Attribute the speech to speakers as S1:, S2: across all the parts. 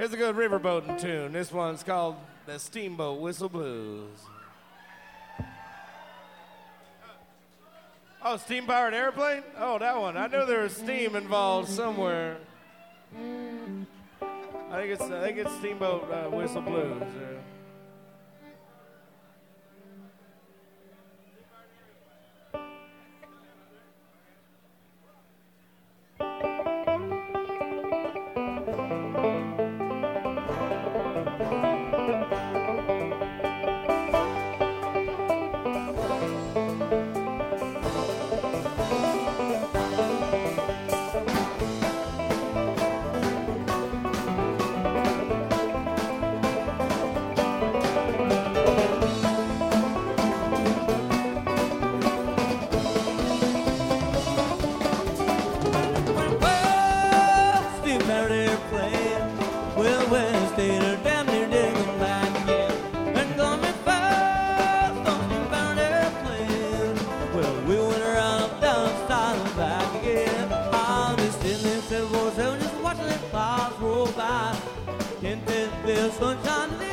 S1: Here's a good riverboating tune. This one's called the Steamboat Whistle Blues. Oh, steam powered airplane? Oh, that one. I knew there was steam involved somewhere. I think it's I think it's Steamboat uh, Whistle Blues. Uh,
S2: in a day.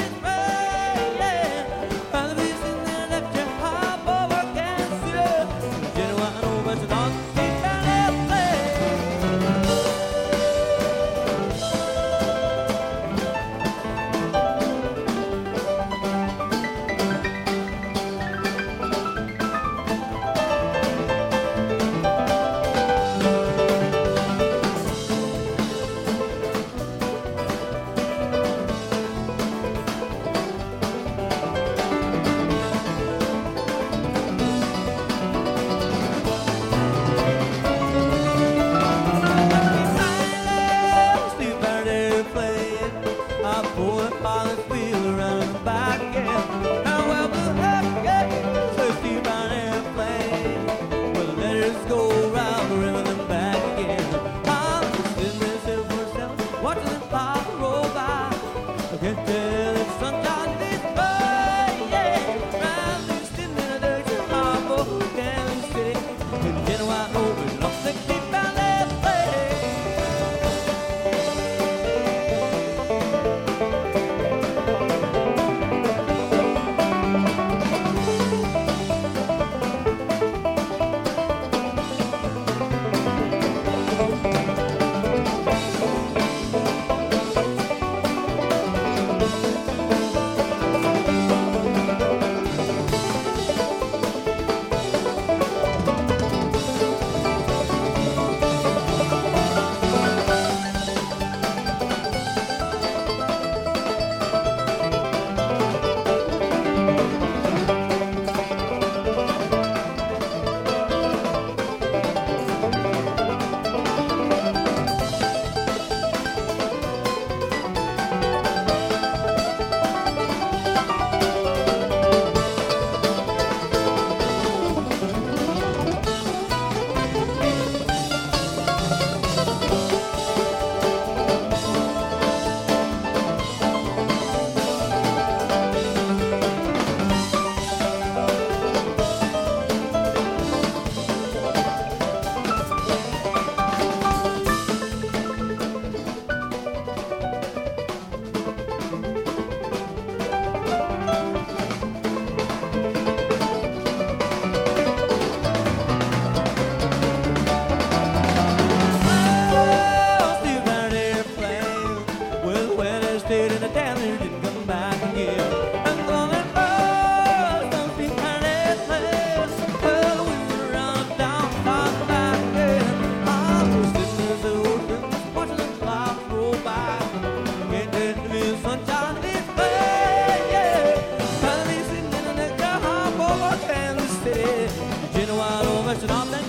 S2: It's not